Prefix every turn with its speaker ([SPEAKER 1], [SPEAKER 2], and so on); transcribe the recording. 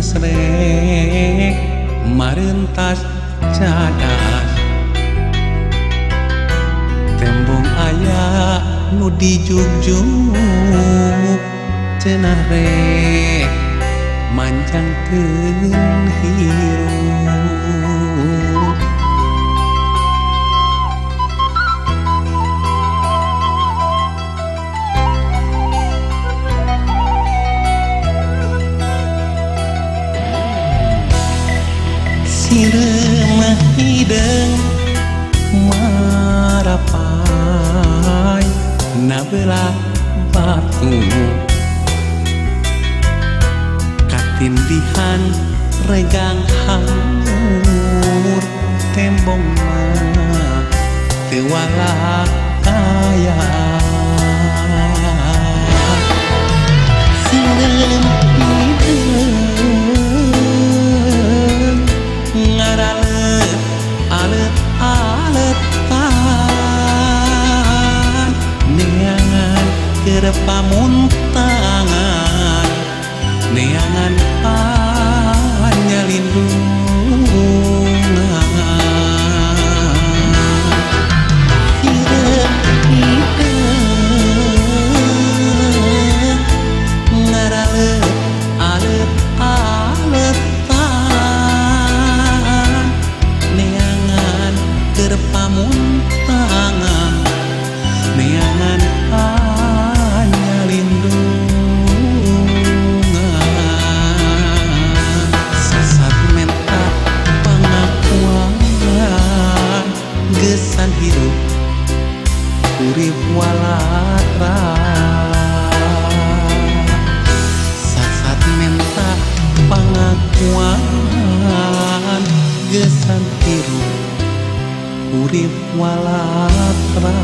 [SPEAKER 1] asrek marentas cadas tembung ayah nu dijugjung cenah rek manjang siremah hidung marapai nabelah batu katindihan regang hamur tembong mah tewala kaya pamuntangan neangan pa gesan tiru urip walatra